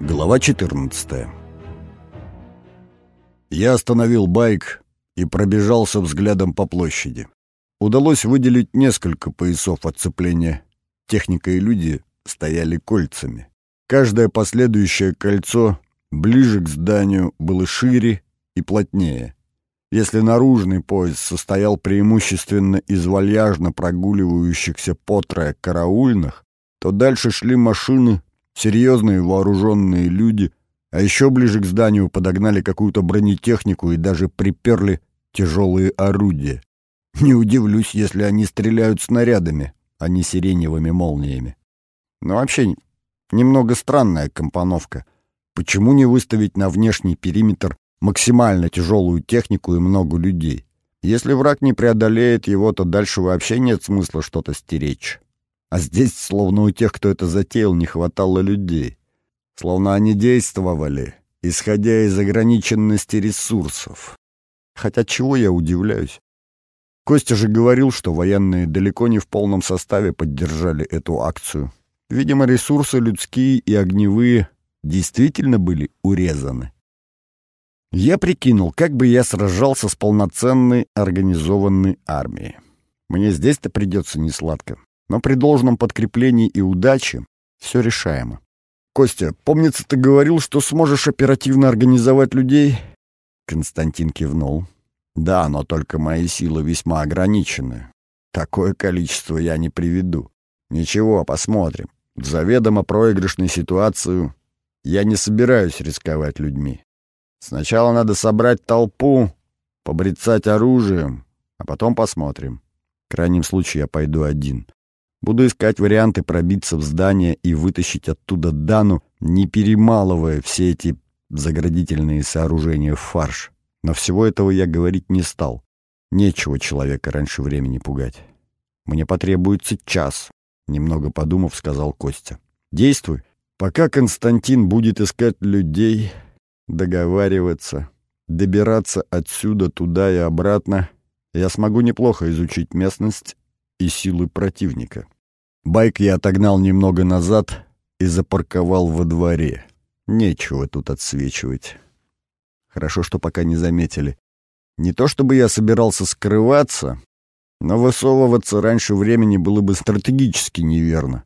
Глава 14 Я остановил байк и пробежался взглядом по площади. Удалось выделить несколько поясов отцепления. Техника и люди стояли кольцами. Каждое последующее кольцо ближе к зданию было шире и плотнее. Если наружный пояс состоял преимущественно из вальяжно прогуливающихся по трое караульных, то дальше шли машины, серьезные вооруженные люди, а еще ближе к зданию подогнали какую-то бронетехнику и даже приперли тяжелые орудия. Не удивлюсь, если они стреляют снарядами, а не сиреневыми молниями. Но вообще немного странная компоновка. Почему не выставить на внешний периметр максимально тяжелую технику и много людей? Если враг не преодолеет его, то дальше вообще нет смысла что-то стеречь. А здесь, словно у тех, кто это затеял, не хватало людей. Словно они действовали, исходя из ограниченности ресурсов. Хотя чего я удивляюсь? Костя же говорил, что военные далеко не в полном составе поддержали эту акцию. Видимо, ресурсы людские и огневые действительно были урезаны. Я прикинул, как бы я сражался с полноценной организованной армией. Мне здесь-то придется несладко но при должном подкреплении и удаче все решаемо. «Костя, помнится, ты говорил, что сможешь оперативно организовать людей?» Константин кивнул. «Да, но только мои силы весьма ограничены. Такое количество я не приведу. Ничего, посмотрим. В заведомо проигрышной ситуацию я не собираюсь рисковать людьми. Сначала надо собрать толпу, побрецать оружием, а потом посмотрим. В крайнем случае я пойду один. Буду искать варианты пробиться в здание и вытащить оттуда Дану, не перемалывая все эти заградительные сооружения в фарш. Но всего этого я говорить не стал. Нечего человека раньше времени пугать. Мне потребуется час, немного подумав, сказал Костя. Действуй. Пока Константин будет искать людей, договариваться, добираться отсюда туда и обратно, я смогу неплохо изучить местность и силы противника. Байк я отогнал немного назад и запарковал во дворе. Нечего тут отсвечивать. Хорошо, что пока не заметили. Не то чтобы я собирался скрываться, но высовываться раньше времени было бы стратегически неверно.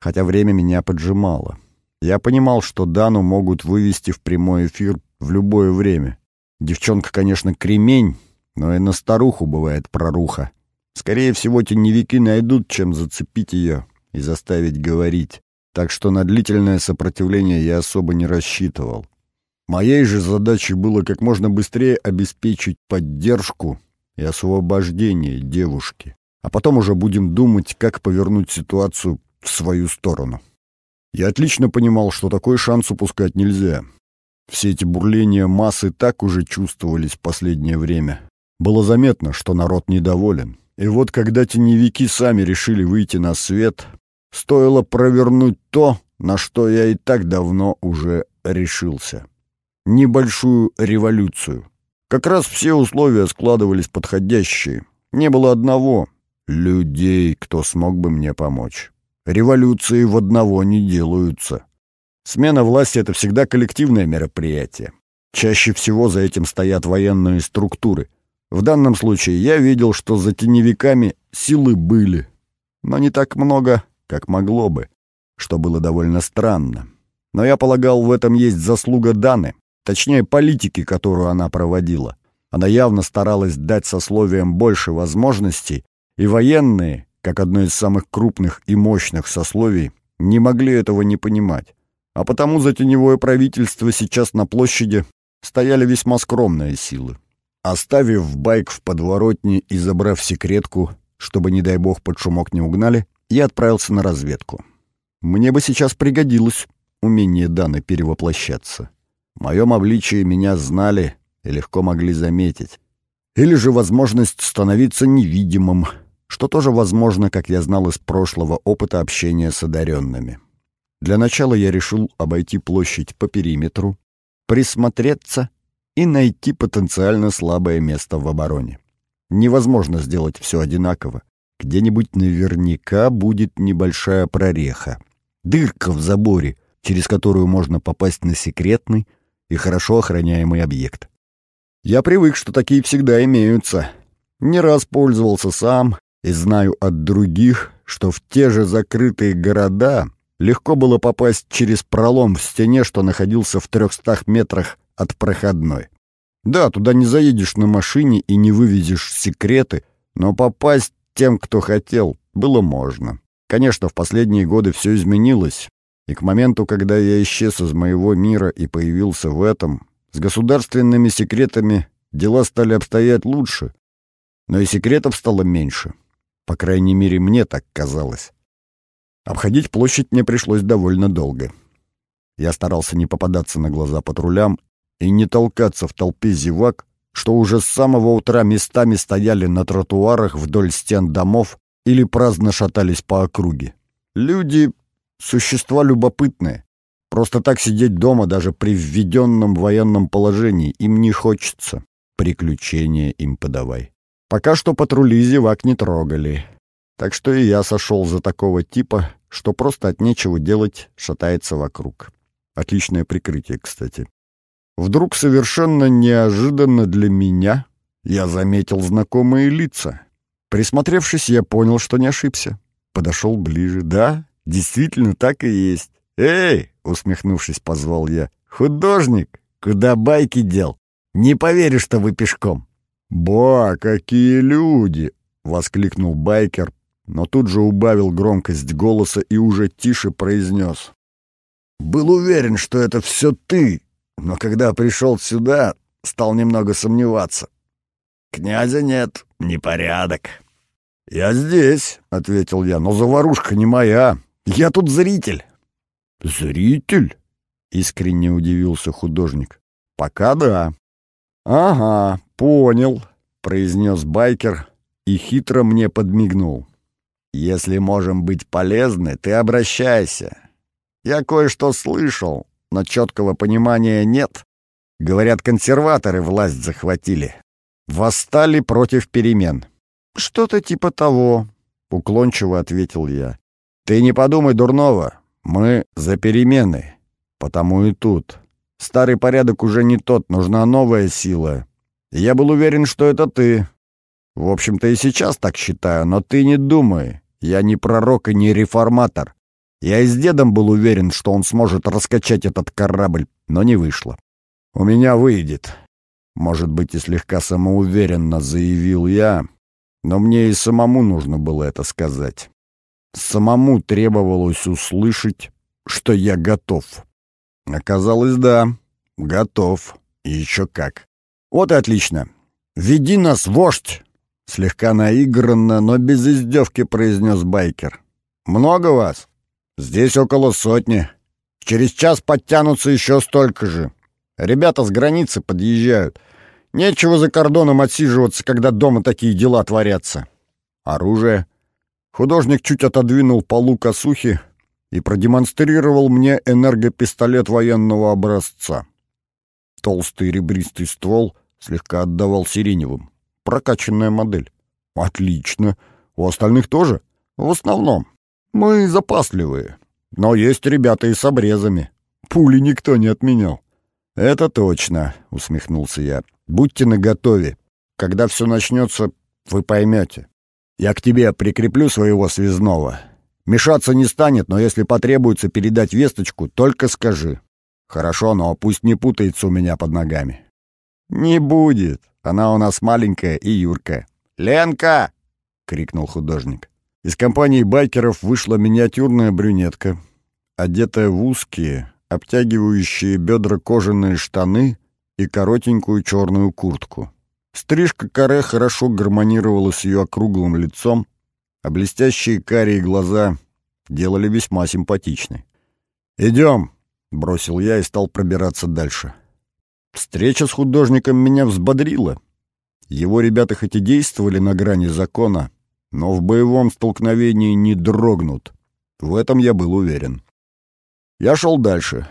Хотя время меня поджимало. Я понимал, что Дану могут вывести в прямой эфир в любое время. Девчонка, конечно, кремень, но и на старуху бывает проруха. Скорее всего, теневики найдут, чем зацепить ее и заставить говорить, так что на длительное сопротивление я особо не рассчитывал. Моей же задачей было как можно быстрее обеспечить поддержку и освобождение девушки, а потом уже будем думать, как повернуть ситуацию в свою сторону. Я отлично понимал, что такой шанс упускать нельзя. Все эти бурления массы так уже чувствовались в последнее время. Было заметно, что народ недоволен. И вот когда теневики сами решили выйти на свет, стоило провернуть то, на что я и так давно уже решился. Небольшую революцию. Как раз все условия складывались подходящие. Не было одного — людей, кто смог бы мне помочь. Революции в одного не делаются. Смена власти — это всегда коллективное мероприятие. Чаще всего за этим стоят военные структуры — в данном случае я видел, что за теневиками силы были, но не так много, как могло бы, что было довольно странно. Но я полагал, в этом есть заслуга Даны, точнее политики, которую она проводила. Она явно старалась дать сословиям больше возможностей, и военные, как одно из самых крупных и мощных сословий, не могли этого не понимать. А потому за теневое правительство сейчас на площади стояли весьма скромные силы. Оставив байк в подворотне и забрав секретку, чтобы, не дай бог, под шумок не угнали, я отправился на разведку. Мне бы сейчас пригодилось умение Даны перевоплощаться. В моем обличии меня знали и легко могли заметить. Или же возможность становиться невидимым, что тоже возможно, как я знал из прошлого опыта общения с одаренными. Для начала я решил обойти площадь по периметру, присмотреться и найти потенциально слабое место в обороне. Невозможно сделать все одинаково. Где-нибудь наверняка будет небольшая прореха. Дырка в заборе, через которую можно попасть на секретный и хорошо охраняемый объект. Я привык, что такие всегда имеются. Не раз пользовался сам и знаю от других, что в те же закрытые города легко было попасть через пролом в стене, что находился в трехстах метрах от проходной. Да, туда не заедешь на машине и не вывезешь секреты, но попасть тем, кто хотел, было можно. Конечно, в последние годы все изменилось, и к моменту, когда я исчез из моего мира и появился в этом, с государственными секретами дела стали обстоять лучше, но и секретов стало меньше. По крайней мере, мне так казалось. Обходить площадь мне пришлось довольно долго. Я старался не попадаться на глаза патрулям и не толкаться в толпе зевак, что уже с самого утра местами стояли на тротуарах вдоль стен домов или праздно шатались по округе. Люди — существа любопытные. Просто так сидеть дома даже при введенном военном положении им не хочется. Приключения им подавай. Пока что патрули зевак не трогали. Так что и я сошел за такого типа, что просто от нечего делать шатается вокруг. Отличное прикрытие, кстати. Вдруг совершенно неожиданно для меня я заметил знакомые лица. Присмотревшись, я понял, что не ошибся. Подошел ближе. Да, действительно так и есть. «Эй!» — усмехнувшись, позвал я. «Художник! Куда байки дел? Не поверишь, что вы пешком!» «Ба, какие люди!» — воскликнул байкер, но тут же убавил громкость голоса и уже тише произнес. «Был уверен, что это все ты, но когда пришел сюда, стал немного сомневаться. Князя нет, непорядок». «Я здесь», — ответил я, — «но заварушка не моя. Я тут зритель». «Зритель?» — искренне удивился художник. «Пока да». «Ага, понял», — произнес байкер и хитро мне подмигнул. «Если можем быть полезны, ты обращайся. Я кое-что слышал, но четкого понимания нет. Говорят, консерваторы власть захватили. Восстали против перемен». «Что-то типа того», — уклончиво ответил я. «Ты не подумай дурного. Мы за перемены. Потому и тут. Старый порядок уже не тот, нужна новая сила. Я был уверен, что это ты. В общем-то и сейчас так считаю, но ты не думай. Я не пророк и не реформатор. Я и с дедом был уверен, что он сможет раскачать этот корабль, но не вышло. У меня выйдет. Может быть, и слегка самоуверенно заявил я, но мне и самому нужно было это сказать. Самому требовалось услышать, что я готов. Оказалось, да, готов. И еще как. Вот и отлично. Веди нас, вождь! Слегка наигранно, но без издевки произнес байкер. Много вас? Здесь около сотни. Через час подтянутся еще столько же. Ребята с границы подъезжают. Нечего за кордоном отсиживаться, когда дома такие дела творятся. Оружие. Художник чуть отодвинул полу косухи и продемонстрировал мне энергопистолет военного образца. Толстый ребристый ствол слегка отдавал сиреневым. Прокачанная модель. Отлично. У остальных тоже? В основном. Мы запасливые. Но есть ребята и с обрезами. Пули никто не отменял. «Это точно», — усмехнулся я. «Будьте наготове. Когда все начнется, вы поймете. Я к тебе прикреплю своего связного. Мешаться не станет, но если потребуется передать весточку, только скажи. Хорошо, но пусть не путается у меня под ногами». «Не будет. Она у нас маленькая и юркая». «Ленка!» — крикнул художник. Из компании байкеров вышла миниатюрная брюнетка, одетая в узкие, обтягивающие бедра кожаные штаны и коротенькую черную куртку. Стрижка каре хорошо гармонировала с ее округлым лицом, а блестящие карие глаза делали весьма симпатичной. «Идем!» — бросил я и стал пробираться дальше. Встреча с художником меня взбодрила. Его ребята хоть и действовали на грани закона, но в боевом столкновении не дрогнут. В этом я был уверен. Я шел дальше.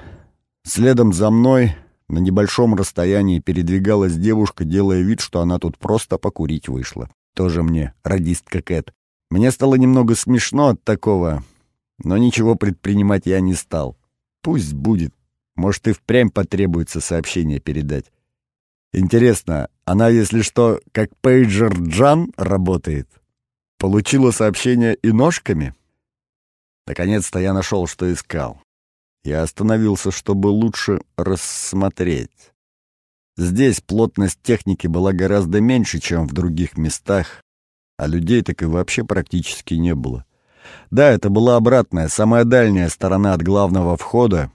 Следом за мной на небольшом расстоянии передвигалась девушка, делая вид, что она тут просто покурить вышла. Тоже мне радистка Кэт. Мне стало немного смешно от такого, но ничего предпринимать я не стал. Пусть будет. Может, и впрямь потребуется сообщение передать. Интересно, она, если что, как пейджер Джан работает? Получила сообщение и ножками? Наконец-то я нашел, что искал. Я остановился, чтобы лучше рассмотреть. Здесь плотность техники была гораздо меньше, чем в других местах, а людей так и вообще практически не было. Да, это была обратная, самая дальняя сторона от главного входа,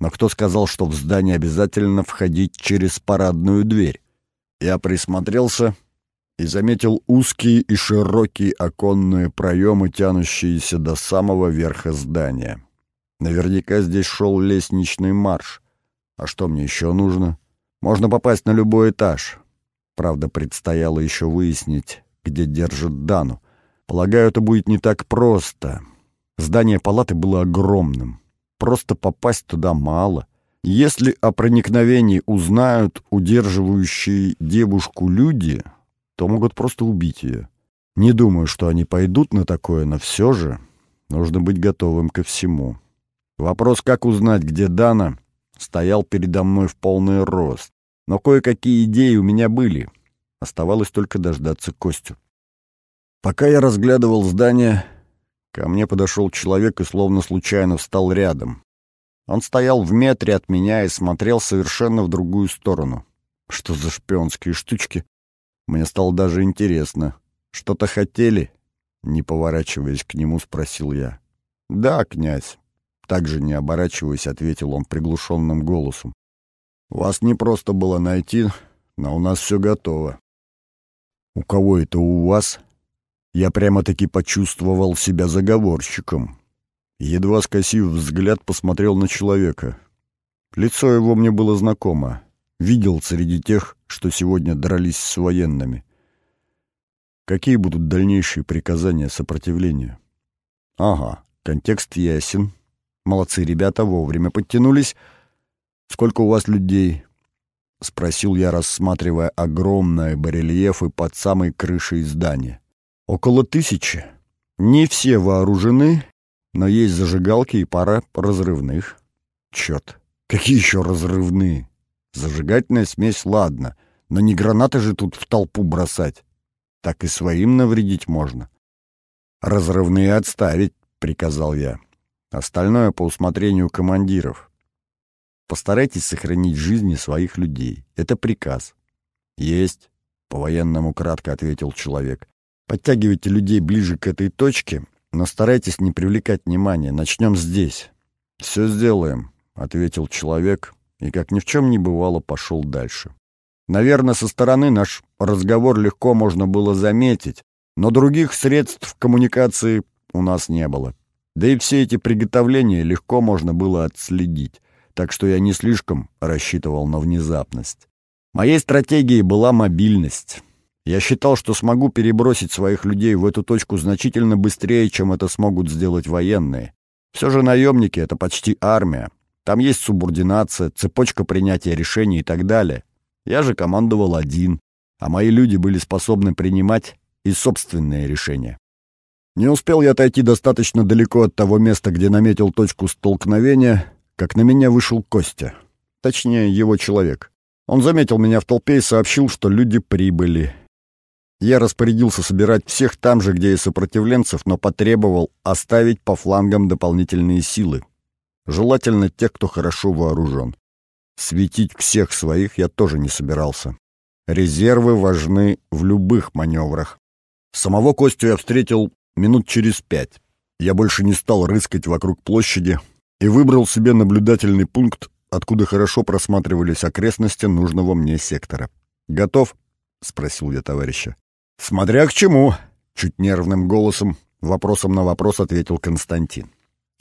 но кто сказал, что в здание обязательно входить через парадную дверь? Я присмотрелся и заметил узкие и широкие оконные проемы, тянущиеся до самого верха здания. Наверняка здесь шел лестничный марш. А что мне еще нужно? Можно попасть на любой этаж. Правда, предстояло еще выяснить, где держит Дану. Полагаю, это будет не так просто. Здание палаты было огромным. Просто попасть туда мало. Если о проникновении узнают удерживающие девушку люди, то могут просто убить ее. Не думаю, что они пойдут на такое, но все же нужно быть готовым ко всему. Вопрос, как узнать, где Дана, стоял передо мной в полный рост. Но кое-какие идеи у меня были. Оставалось только дождаться Костю. Пока я разглядывал здание, ко мне подошел человек и словно случайно встал рядом. Он стоял в метре от меня и смотрел совершенно в другую сторону. Что за шпионские штучки? Мне стало даже интересно. Что-то хотели? Не поворачиваясь к нему, спросил я. «Да, князь», — также не оборачиваясь, ответил он приглушенным голосом. «Вас не просто было найти, но у нас все готово». «У кого это у вас?» Я прямо-таки почувствовал себя заговорщиком. Едва скосив взгляд, посмотрел на человека. Лицо его мне было знакомо. Видел среди тех, что сегодня дрались с военными. Какие будут дальнейшие приказания сопротивления? Ага, контекст ясен. Молодцы ребята, вовремя подтянулись. Сколько у вас людей? Спросил я, рассматривая огромные барельефы под самой крышей здания. Около тысячи. Не все вооружены, но есть зажигалки и пара разрывных. Черт, какие еще разрывные? Зажигательная смесь, ладно, но не гранаты же тут в толпу бросать. Так и своим навредить можно. Разрывные отставить, приказал я. Остальное по усмотрению командиров. Постарайтесь сохранить жизни своих людей. Это приказ. Есть, по-военному кратко ответил человек. Подтягивайте людей ближе к этой точке, но старайтесь не привлекать внимания. Начнем здесь. Все сделаем, ответил человек и, как ни в чем не бывало, пошел дальше. Наверное, со стороны наш разговор легко можно было заметить, но других средств коммуникации у нас не было. Да и все эти приготовления легко можно было отследить, так что я не слишком рассчитывал на внезапность. Моей стратегией была мобильность. Я считал, что смогу перебросить своих людей в эту точку значительно быстрее, чем это смогут сделать военные. Все же наемники — это почти армия. Там есть субординация, цепочка принятия решений и так далее. Я же командовал один, а мои люди были способны принимать и собственные решения. Не успел я отойти достаточно далеко от того места, где наметил точку столкновения, как на меня вышел Костя. Точнее, его человек. Он заметил меня в толпе и сообщил, что люди прибыли. Я распорядился собирать всех там же, где и сопротивленцев, но потребовал оставить по флангам дополнительные силы. Желательно тех, кто хорошо вооружен. Светить всех своих я тоже не собирался. Резервы важны в любых маневрах. Самого Костю я встретил минут через пять. Я больше не стал рыскать вокруг площади и выбрал себе наблюдательный пункт, откуда хорошо просматривались окрестности нужного мне сектора. «Готов?» — спросил я товарища. «Смотря к чему», — чуть нервным голосом, вопросом на вопрос ответил Константин.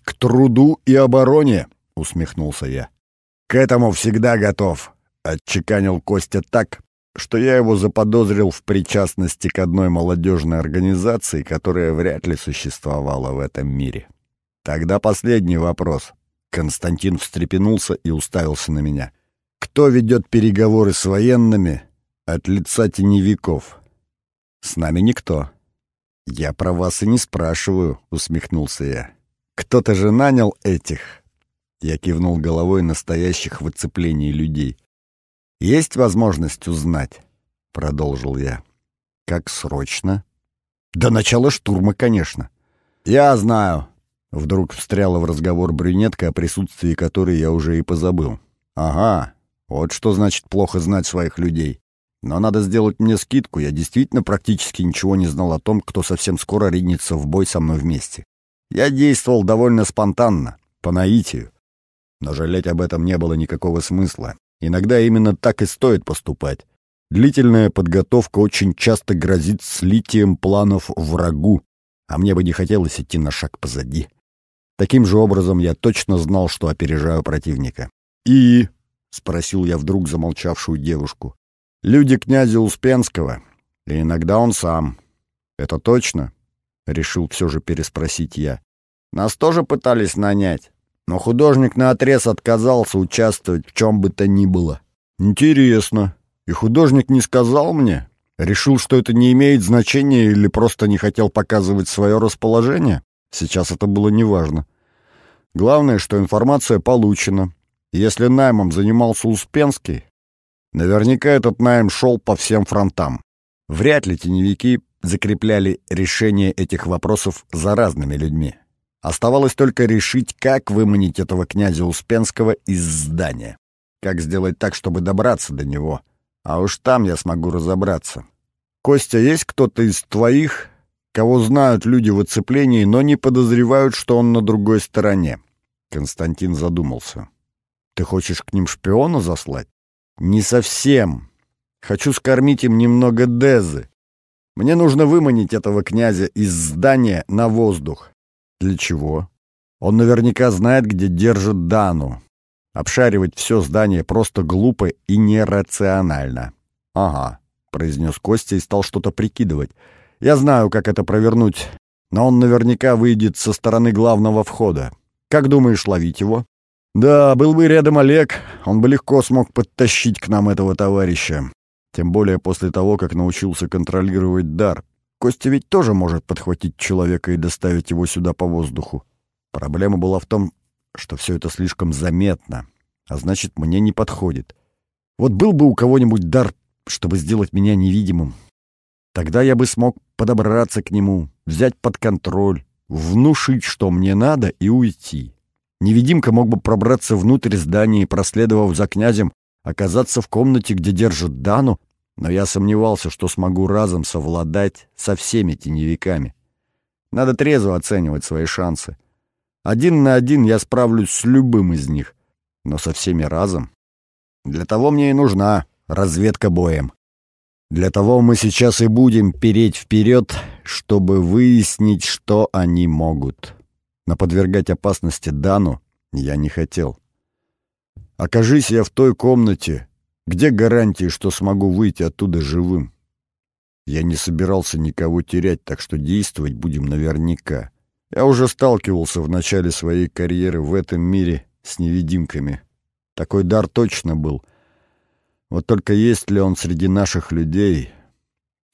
«К труду и обороне», — усмехнулся я. «К этому всегда готов», — отчеканил Костя так, что я его заподозрил в причастности к одной молодежной организации, которая вряд ли существовала в этом мире. Тогда последний вопрос. Константин встрепенулся и уставился на меня. «Кто ведет переговоры с военными от лица теневиков?» С нами никто. Я про вас и не спрашиваю, усмехнулся я. Кто-то же нанял этих Я кивнул головой настоящих в оцеплении людей. «Есть возможность узнать?» — продолжил я. «Как срочно?» «До начала штурма, конечно». «Я знаю», — вдруг встряла в разговор брюнетка, о присутствии которой я уже и позабыл. «Ага, вот что значит плохо знать своих людей. Но надо сделать мне скидку, я действительно практически ничего не знал о том, кто совсем скоро ринется в бой со мной вместе. Я действовал довольно спонтанно, по наитию. Но жалеть об этом не было никакого смысла. Иногда именно так и стоит поступать. Длительная подготовка очень часто грозит слитием планов врагу, а мне бы не хотелось идти на шаг позади. Таким же образом я точно знал, что опережаю противника. «И?» — спросил я вдруг замолчавшую девушку. «Люди князя Успенского, и иногда он сам. Это точно?» — решил все же переспросить я. «Нас тоже пытались нанять, но художник наотрез отказался участвовать в чем бы то ни было». «Интересно. И художник не сказал мне? Решил, что это не имеет значения или просто не хотел показывать свое расположение? Сейчас это было неважно. Главное, что информация получена. Если наймом занимался Успенский, наверняка этот найм шел по всем фронтам. Вряд ли теневики закрепляли решение этих вопросов за разными людьми. Оставалось только решить, как выманить этого князя Успенского из здания. Как сделать так, чтобы добраться до него. А уж там я смогу разобраться. Костя, есть кто-то из твоих, кого знают люди в оцеплении, но не подозревают, что он на другой стороне? Константин задумался. Ты хочешь к ним шпиона заслать? Не совсем. Хочу скормить им немного дезы. Мне нужно выманить этого князя из здания на воздух. Для чего? Он наверняка знает, где держит Дану. Обшаривать все здание просто глупо и нерационально. Ага, произнес Костя и стал что-то прикидывать. Я знаю, как это провернуть, но он наверняка выйдет со стороны главного входа. Как думаешь ловить его? Да, был бы рядом Олег, он бы легко смог подтащить к нам этого товарища. Тем более после того, как научился контролировать дар. Костя ведь тоже может подхватить человека и доставить его сюда по воздуху. Проблема была в том, что все это слишком заметно, а значит, мне не подходит. Вот был бы у кого-нибудь дар, чтобы сделать меня невидимым. Тогда я бы смог подобраться к нему, взять под контроль, внушить, что мне надо, и уйти. Невидимка мог бы пробраться внутрь здания и, проследовав за князем, оказаться в комнате, где держат Дану, но я сомневался, что смогу разом совладать со всеми теневиками. Надо трезво оценивать свои шансы. Один на один я справлюсь с любым из них, но со всеми разом. Для того мне и нужна разведка боем. Для того мы сейчас и будем переть вперед, чтобы выяснить, что они могут. Но подвергать опасности Дану я не хотел. Окажись я в той комнате, где гарантии, что смогу выйти оттуда живым? Я не собирался никого терять, так что действовать будем наверняка. Я уже сталкивался в начале своей карьеры в этом мире с невидимками. Такой дар точно был. Вот только есть ли он среди наших людей?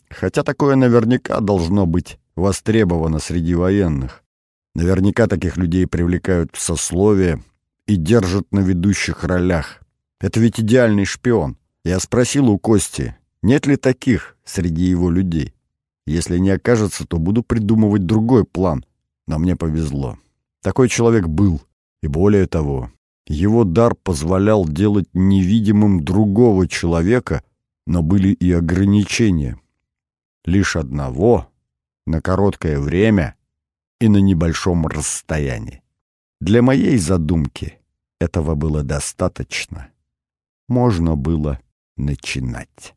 Хотя такое наверняка должно быть востребовано среди военных. Наверняка таких людей привлекают в сословие, и держат на ведущих ролях. Это ведь идеальный шпион. Я спросил у Кости, нет ли таких среди его людей. Если не окажется, то буду придумывать другой план. Но мне повезло. Такой человек был. И более того, его дар позволял делать невидимым другого человека, но были и ограничения. Лишь одного, на короткое время и на небольшом расстоянии. Для моей задумки этого было достаточно. Можно было начинать.